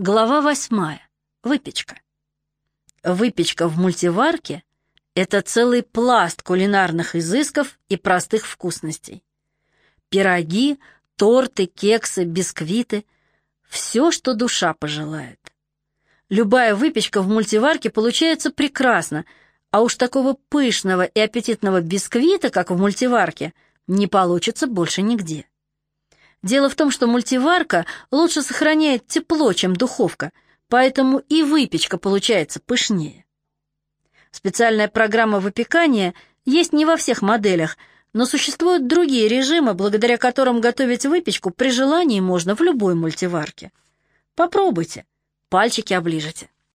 Глава восьмая. Выпечка. Выпечка в мультиварке – это целый пласт кулинарных изысков и простых вкусностей. Пироги, торты, кексы, бисквиты – все, что душа пожелает. Любая выпечка в мультиварке получается прекрасно, а уж такого пышного и аппетитного бисквита, как в мультиварке, не получится больше нигде. Дело в том, что мультиварка лучше сохраняет тепло, чем духовка, поэтому и выпечка получается пышнее. Специальная программа выпекания есть не во всех моделях, но существуют другие режимы, благодаря которым готовить выпечку при желании можно в любой мультиварке. Попробуйте, пальчики оближете.